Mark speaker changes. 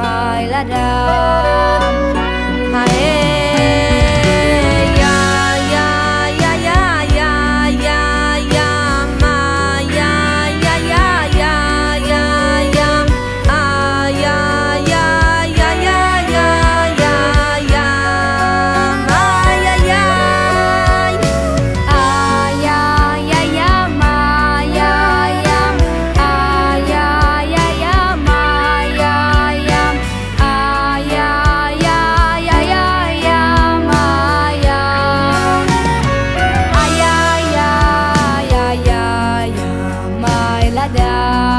Speaker 1: my ladder. agradar.